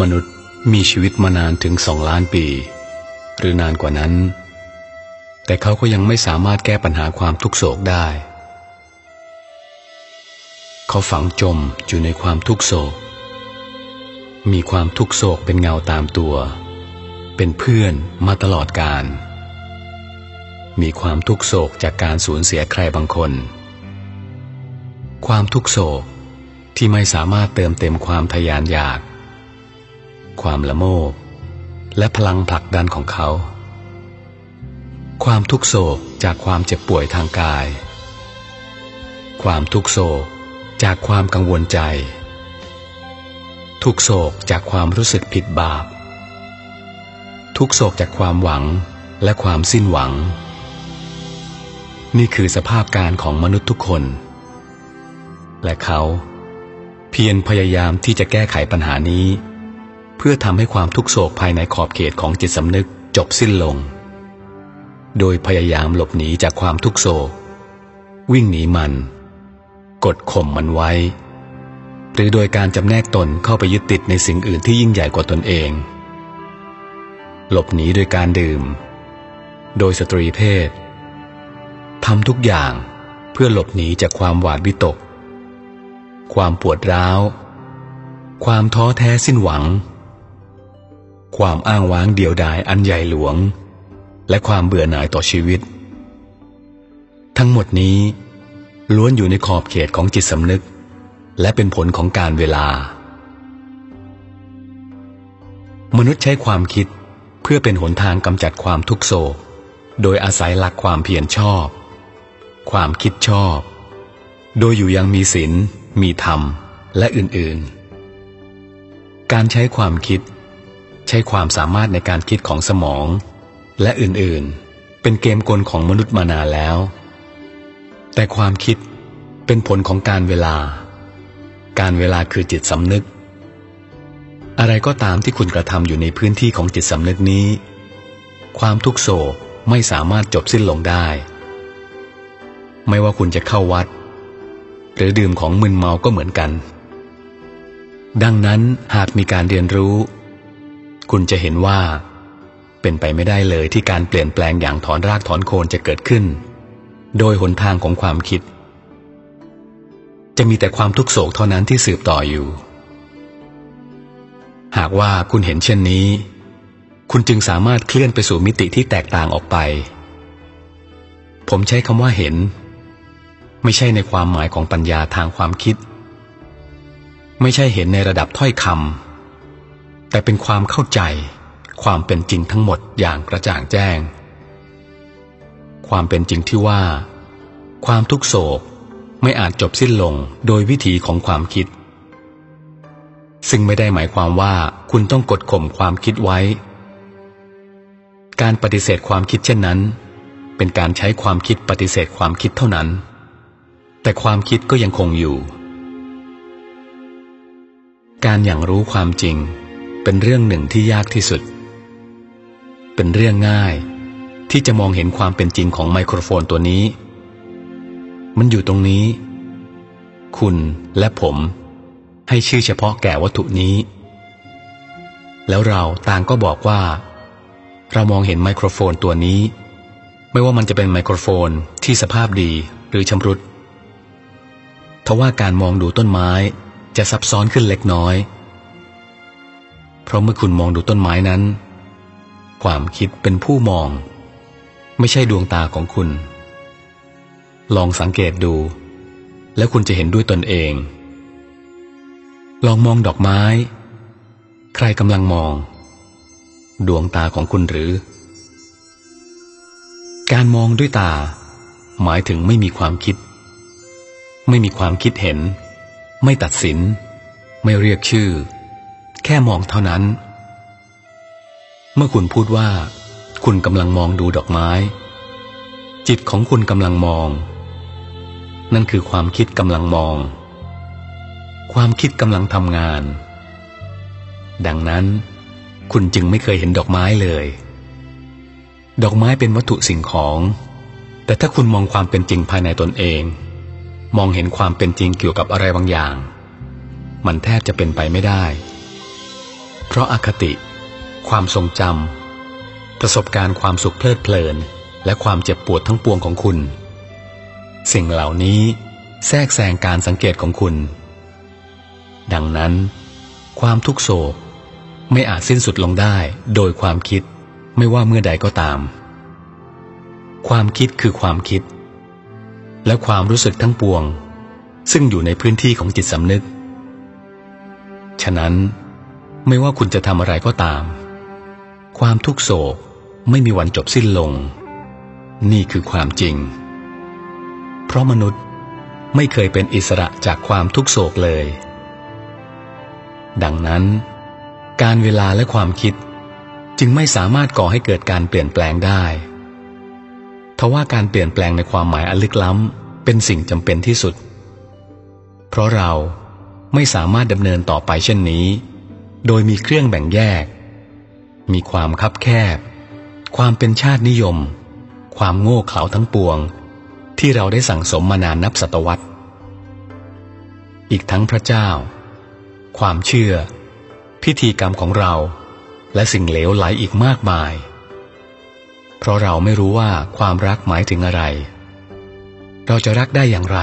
มนุษย์มีชีวิตมานานถึงสองล้านปี หรือนานกว่านั้น แต่เขาก็ยังไม่สามารถแก้ปัญหาความทุกโศกได้ เขาฝังจมอยู่ในความทุกโศก มีความทุกโศกเป็นเงาตามตัว เป็นเพื่อนมาตลอดกาลมีความทุกโศกจากการสูญเสียใครบางคน ความทุกโศกที่ไม่สามารถเติมเต็มความทยานอยาก ความละโมบ และพลังผลักดันของเขา ความทุกโศกจากความเจ็บป่วยทางกาย ความทุกโศกจากความกังวลใจ ทุกโศกจากความรู้สึกผิดบาป ทุกโศกจากความหวังและความสิ้นหวัง นี่คือสภาพการของมนุษย์ทุกคน และเขา เพียรพยายามที่จะแก้ไขปัญหานี้ เพื่อทำให้ความทุกโศกภายในขอบเขตของจิตสำนึกจบสิ้นลง โดยพยายามหลบหนีจากความทุกโศก วิ่งหนีมัน กดข่มมันไว้ หรือโดยการจำแนกตนเข้าไปยึดติดในสิ่งอื่นที่ยิ่งใหญ่กว่าตนเอง หลบหนีโดยการดื่ม โดยสตรีเพศทำทุกอย่างเพื่อหลบหนีจากความหวาดวิตก ความปวดร้าว ความท้อแท้สิ้นหวัง ความอ้างว้างเดียวดายอันใหญ่หลวง และความเบื่อหน่ายต่อชีวิต ทั้งหมดนี้ล้วนอยู่ในขอบเขตของจิตสำนึก และเป็นผลของการเวลา มนุษย์ใช้ความคิดเพื่อเป็นหนทางกำจัดความทุกโศก โดยอาศัยหลักความเพียรชอบ ความคิดชอบ โดยอยู่ยังมีศีลมีธรรม และอื่นๆ การใช้ความคิด ใช้ความสามารถในการคิดของสมอง และอื่นๆ เป็นเกมกลของมนุษย์มานานแล้ว แต่ความคิดเป็นผลของการเวลา การเวลาคือจิตสำนึก อะไรก็ตามที่คุณกระทำอยู่ในพื้นที่ของจิตสำนึกนี้ ความทุกโศกไม่สามารถจบสิ้นลงได้ ไม่ว่าคุณจะเข้าวัด หรือดื่มของมึนเมาก็เหมือนกัน ดังนั้นหากมีการเรียนรู้ คุณจะเห็นว่า เป็นไปไม่ได้เลยที่การเปลี่ยนแปลงอย่างถอนรากถอนโคนจะเกิดขึ้น โดยหนทางของความคิด จะมีแต่ความทุกโศกเท่านั้นที่สืบต่ออยู่ หากว่าคุณเห็นเช่นนี้ คุณจึงสามารถเคลื่อนไปสู่มิติที่แตกต่างออกไป ผมใช้คำว่าเห็น ไม่ใช่ในความหมายของปัญญาทางความคิด ไม่ใช่เห็นในระดับถ้อยคำ แต่เป็นความเข้าใจ ความเป็นจริงทั้งหมดอย่างกระจ่างแจ้ง ความเป็นจริงที่ว่า ความทุกโศกไม่อาจจบสิ้นลงโดยวิถีของความคิด ซึ่งไม่ได้หมายความว่าคุณต้องกดข่มความคิดไว้ การปฏิเสธความคิดเช่นนั้น เป็นการใช้ความคิดปฏิเสธความคิดเท่านั้น แต่ความคิดก็ยังคงอยู่ การอย่างรู้ความจริง เป็นเรื่องหนึ่งที่ยากที่สุด เป็นเรื่องง่าย ที่จะมองเห็นความเป็นจริงของไมโครโฟนตัวนี้ มันอยู่ตรงนี้ คุณและผม ให้ชื่อเฉพาะแก่วัตถุนี้ แล้วเราต่างก็บอกว่า เรามองเห็นไมโครโฟนตัวนี้ ไม่ว่ามันจะเป็นไมโครโฟนที่สภาพดีหรือชำรุดทว่าการมองดูต้นไม้จะซับซ้อนขึ้นเล็กน้อย เพราะเมื่อคุณมองดูต้นไม้นั้น ความคิดเป็นผู้มอง ไม่ใช่ดวงตาของคุณ ลองสังเกตดู แล้วคุณจะเห็นด้วยตนเอง ลองมองดอกไม้ ใครกำลังมอง ดวงตาของคุณหรือ การมองด้วยตา หมายถึงไม่มีความคิด ไม่มีความคิดเห็น ไม่ตัดสิน ไม่เรียกชื่อ แค่มองเท่านั้น เมื่อคุณพูดว่า คุณกำลังมองดูดอกไม้ จิตของคุณกำลังมอง นั่นคือความคิดกำลังมอง ความคิดกำลังทำงาน ดังนั้น คุณจึงไม่เคยเห็นดอกไม้เลย ดอกไม้เป็นวัตถุสิ่งของ แต่ถ้าคุณมองความเป็นจริงภายในตนเอง มองเห็นความเป็นจริงเกี่ยวกับอะไรบางอย่าง มันแทบจะเป็นไปไม่ได้ เพราะอาคติ ความทรงจำประสบการณ์ความสุขเพลิดเพลิน และความเจ็บปวดทั้งปวงของคุณ สิ่งเหล่านี้แทรกแซงการสังเกตของคุณ ดังนั้น ความทุกโศกไม่อาจสิ้นสุดลงได้โดยความคิดไม่ว่าเมื่อใดก็ตาม ความคิดคือความคิด และความรู้สึกทั้งปวง ซึ่งอยู่ในพื้นที่ของจิตสำนึก ฉะนั้น ไม่ว่าคุณจะทำอะไรก็ตาม ความทุกโศกไม่มีวันจบสิ้นลง นี่คือความจริง เพราะมนุษย์ไม่เคยเป็นอิสระจากความทุกโศกเลย ดังนั้น การเวลาและความคิดจึงไม่สามารถก่อให้เกิดการเปลี่ยนแปลงได้ทว่าการเปลี่ยนแปลงในความหมายอันลึกล้ำเป็นสิ่งจำเป็นที่สุด เพราะเราไม่สามารถดำเนินต่อไปเช่นนี้ โดยมีเครื่องแบ่งแยก มีความคับแคบ ความเป็นชาตินิยม ความโง่เขลาทั้งปวง ที่เราได้สั่งสมมานานนับศตวรรษ อีกทั้งพระเจ้า ความเชื่อ พิธีกรรมของเรา และสิ่งเหลวไหลอีกมากมาย เพราะเราไม่รู้ว่าความรักหมายถึงอะไร เราจะรักได้อย่างไร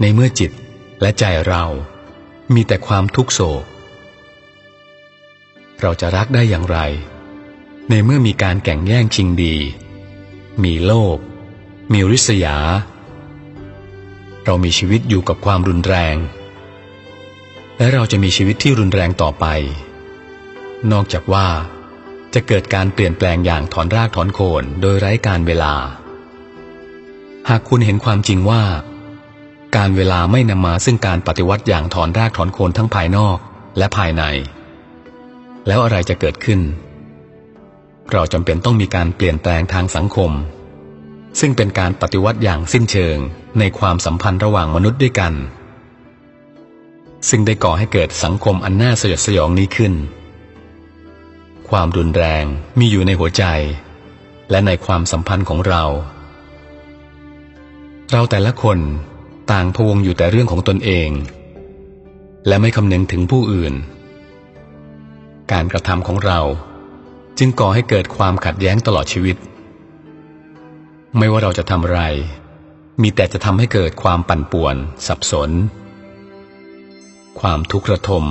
ในเมื่อจิตและใจเรามีแต่ความทุกโศก เราจะรักได้อย่างไร ในเมื่อมีการแข่งแย่งชิงดี มีโลภมีริษยา เรามีชีวิตอยู่กับความรุนแรง และเราจะมีชีวิตที่รุนแรงต่อไป นอกจากว่าจะเกิดการเปลี่ยนแปลงอย่างถอนรากถอนโคนโดยไร้การเวลา หากคุณเห็นความจริงว่า การเวลาไม่นำมาซึ่งการปฏิวัติอย่างถอนรากถอนโคนทั้งภายนอกและภายใน แล้วอะไรจะเกิดขึ้น เราจำเป็นต้องมีการเปลี่ยนแปลงทางสังคม ซึ่งเป็นการปฏิวัติอย่างสิ้นเชิงในความสัมพันธ์ระหว่างมนุษย์ด้วยกัน ซึ่งได้ก่อให้เกิดสังคมอันน่าสยดสยองนี้ขึ้น ความรุนแรงมีอยู่ในหัวใจ และในความสัมพันธ์ของเรา เราแต่ละคนต่างพวงอยู่แต่เรื่องของตนเอง และไม่คำนึงถึงผู้อื่น การกระทำของเรา จึงก่อให้เกิดความขัดแย้งตลอดชีวิต ไม่ว่าเราจะทำอะไร มีแต่จะทำให้เกิดความปั่นป่วน สับสน ความทุกข์ระทม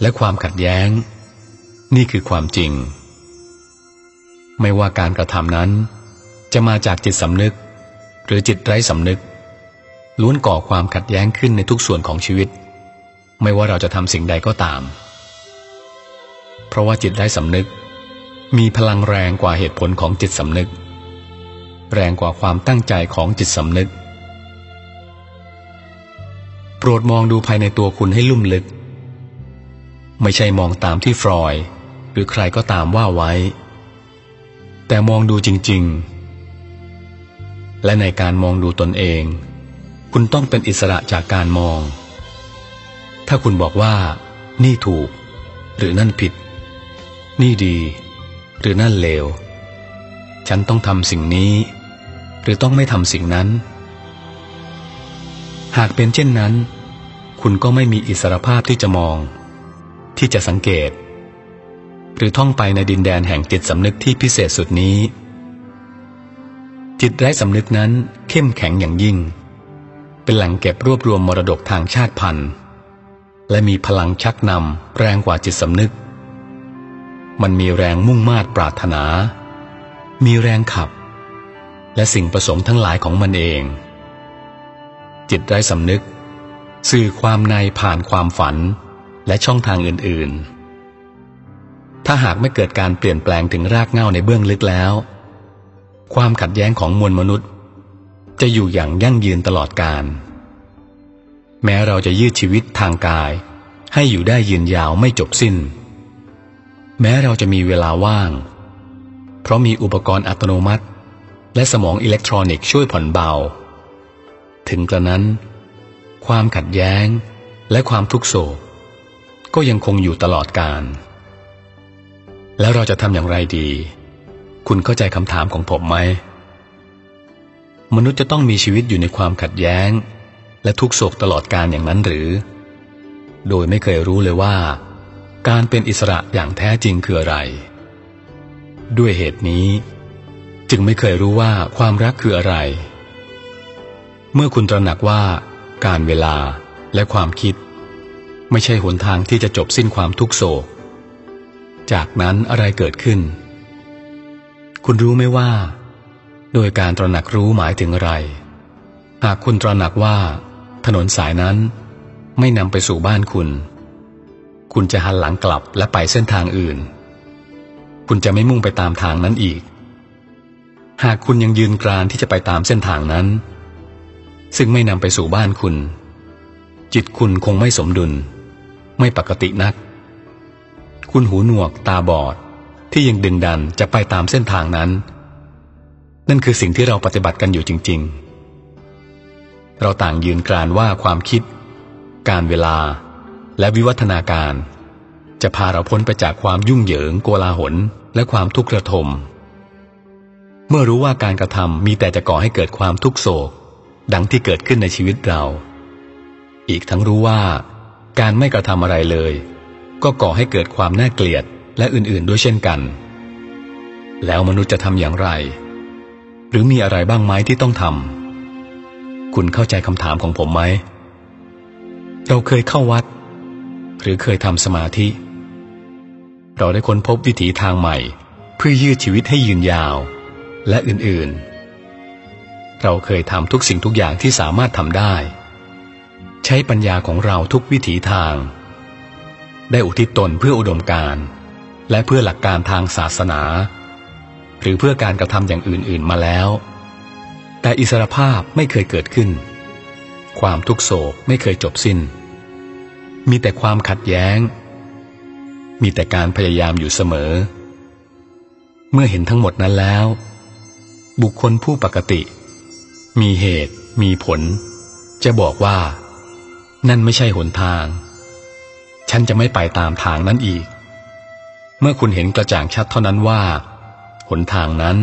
และความขัดแย้ง นี่คือความจริง ไม่ว่าการกระทำนั้น จะมาจากจิตสำนึก หรือจิตไร้สำนึก ล้วนก่อความขัดแย้งขึ้นในทุกส่วนของชีวิต ไม่ว่าเราจะทำสิ่งใดก็ตาม เพราะว่าจิตไร้สำนึก มีพลังแรงกว่าเหตุผลของจิตสำนึก แรงกว่าความตั้งใจของจิตสำนึก โปรดมองดูภายในตัวคุณให้ลุ่มลึก ไม่ใช่มองตามที่ฟรอยหรือใครก็ตามว่าไว้ แต่มองดูจริง ๆ และในการมองดูตนเอง คุณต้องเป็นอิสระจากการมอง ถ้าคุณบอกว่า นี่ถูก หรือนั่นผิด นี่ดี หรือนั่นเลว ฉันต้องทำสิ่งนี้ หรือต้องไม่ทำสิ่งนั้น หากเป็นเช่นนั้น คุณก็ไม่มีอิสรภาพที่จะมอง ที่จะสังเกต หรือท่องไปในดินแดนแห่งจิตสำนึกที่พิเศษสุดนี้ จิตไร้สำนึกนั้นเข้มแข็งอย่างยิ่ง เป็นแหล่งเก็บรวบรวมมรดกทางชาติพันธุ์ และมีพลังชักนำแรงกว่าจิตสำนึก มันมีแรงมุ่งมา่ปรารถนา มีแรงขับ และสิ่งประสงค์ทั้งหลายของมันเอง จิตไร้สำนึก สื่อความในผ่านความฝันและช่องทางอื่นๆ ถ้าหากไม่เกิดการเปลี่ยนแปลงถึงรากเหง้าในเบื้องลึกแล้ว ความขัดแย้งของมวลมนุษย์ จะอยู่อย่างยั่งยืนตลอดกาลแม้เราจะยืดชีวิตทางกาย ให้อยู่ได้ยืนยาวไม่จบสิ้น แม้เราจะมีเวลาว่าง เพราะมีอุปกรณ์อัตโนมัติ และสมองอิเล็กทรอนิกส์ช่วยผ่อนเบา ถึงกระนั้น ความขัดแย้งและความทุกโศก ก็ยังคงอยู่ตลอดกาลแล้วเราจะทำอย่างไรดี คุณเข้าใจคำถามของผมไหม มนุษย์จะต้องมีชีวิตอยู่ในความขัดแย้ง และทุกโศกตลอดการอย่างนั้นหรือ โดยไม่เคยรู้เลยว่า การเป็นอิสระอย่างแท้จริงคืออะไร ด้วยเหตุนี้ จึงไม่เคยรู้ว่าความรักคืออะไร เมื่อคุณตระหนักว่าการเวลาและความคิด ไม่ใช่หนทางที่จะจบสิ้นความทุกโศก จากนั้นอะไรเกิดขึ้น คุณรู้ไหมว่า โดยการตระหนักรู้หมายถึงอะไร หากคุณตระหนักว่า ถนนสายนั้นไม่นำไปสู่บ้านคุณ คุณจะหันหลังกลับและไปเส้นทางอื่น คุณจะไม่มุ่งไปตามทางนั้นอีก หากคุณยังยืนกรานที่จะไปตามเส้นทางนั้น ซึ่งไม่นำไปสู่บ้านคุณ จิตคุณคงไม่สมดุล ไม่ปกตินัก คุณหูหนวกตาบอดที่ยังดึงดันจะไปตามเส้นทางนั้น นั่นคือสิ่งที่เราปฏิบัติกันอยู่จริง ๆ เราต่างยืนกรานว่าความคิด การเวลา และวิวัฒนาการ จะพาเราพ้นไปจากความยุ่งเหยิงโกลาหล และความทุกข์ระทม เมื่อรู้ว่าการกระทำมีแต่จะก่อให้เกิดความทุกโศก ดังที่เกิดขึ้นในชีวิตเรา อีกทั้งรู้ว่า การไม่กระทำอะไรเลย ก็ก่อให้เกิดความน่าเกลียดและอื่นๆ ด้วยเช่นกัน แล้วมนุษย์จะทำอย่างไร หรือมีอะไรบ้างไหมที่ต้องทำคุณเข้าใจคำถามของผมไหมเราเคยเข้าวัด หรือเคยทำสมาธิ เราได้ค้นพบวิถีทางใหม่ เพื่อยืดชีวิตให้ยืนยาว และอื่นๆ เราเคยทำทุกสิ่งทุกอย่างที่สามารถทำได้ ใช้ปัญญาของเราทุกวิถีทาง ได้อุทิศตนเพื่ออุดมการและเพื่อหลักการทางศาสนา หรือเพื่อการกระทำอย่างอื่น ๆ มาแล้ว แต่อิสรภาพไม่เคยเกิดขึ้น ความทุกโศกไม่เคยจบสิน้น มีแต่ความขัดแย้ง มีแต่การพยายามอยู่เสมอ เมื่อเห็นทั้งหมดนั้นแล้ว บุคคลผู้ปกติ มีเหตุ มีผล จะบอกว่า นั่นไม่ใช่หนทาง ฉันจะไม่ไปตามทางนั้นอีก เมื่อคุณเห็นกระจ่างชัดเท่านั้นว่า หนทางนั้น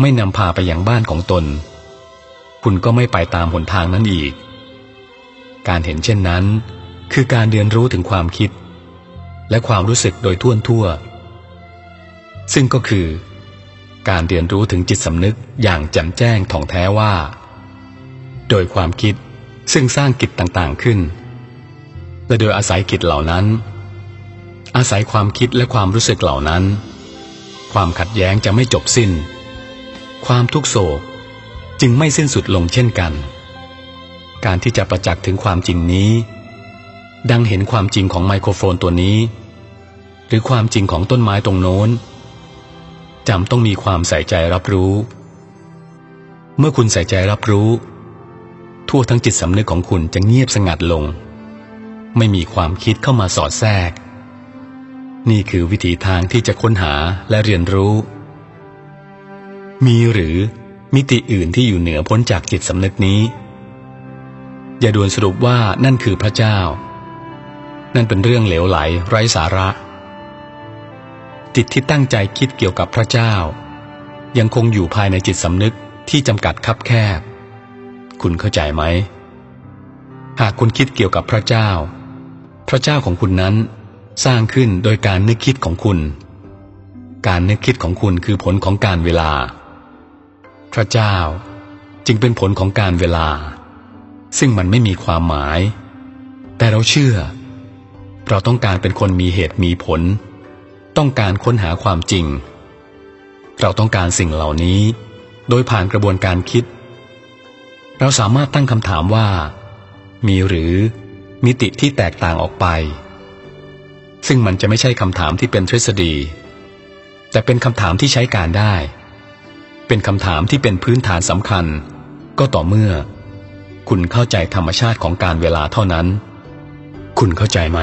ไม่นำพาไปยังบ้านของตน คุณก็ไม่ไปตามหนทางนั้นอีก การเห็นเช่นนั้น คือการเรียนรู้ถึงความคิด และความรู้สึกโดยทั่วทั่ว ซึ่งก็คือ การเรียนรู้ถึงจิตสำนึกอย่างแจ่มแจ้งท่องแท้ว่า โดยความคิดซึ่งสร้างกิจต่างๆขึ้น และโดยอาศัยกิจเหล่านั้น อาศัยความคิดและความรู้สึกเหล่านั้น ความขัดแย้งจะไม่จบสิ้น ความทุกโศกจึงไม่สิ้นสุดลงเช่นกัน การที่จะประจักษ์ถึงความจริงนี้ ดังเห็นความจริงของไมโครโฟนตัวนี้ หรือความจริงของต้นไม้ตรงโน้นจำต้องมีความใส่ใจรับรู้ เมื่อคุณใส่ใจรับรู้ ทั่วทั้งจิตสำนึกของคุณจะเงียบสงัดลง ไม่มีความคิดเข้ามาสอดแทรก นี่คือวิธีทางที่จะค้นหาและเรียนรู้ มีหรือมิติอื่นที่อยู่เหนือพ้นจากจิตสำนึกนี้ อย่าด่วนสรุปว่านั่นคือพระเจ้า นั่นเป็นเรื่องเหลวไหลไร้สาระ จิตที่ตั้งใจคิดเกี่ยวกับพระเจ้า ยังคงอยู่ภายในจิตสำนึกที่จำกัดคับแคบ คุณเข้าใจไหม หากคุณคิดเกี่ยวกับพระเจ้า พระเจ้าของคุณนั้นสร้างขึ้นโดยการนึกคิดของคุณ การนึกคิดของคุณคือผลของการเวลา พระเจ้าจึงเป็นผลของการเวลา ซึ่งมันไม่มีความหมาย แต่เราเชื่อ เราต้องการเป็นคนมีเหตุมีผล ต้องการค้นหาความจริง เราต้องการสิ่งเหล่านี้ โดยผ่านกระบวนการคิด เราสามารถตั้งคำถามว่า มีหรือมิติที่แตกต่างออกไป ซึ่งมันจะไม่ใช่คำถามที่เป็นทฤษฎี แต่เป็นคำถามที่ใช้การได้ เป็นคำถามที่เป็นพื้นฐานสำคัญ ก็ต่อเมื่อ คุณเข้าใจธรรมชาติของการเวลาเท่านั้น คุณเข้าใจไหม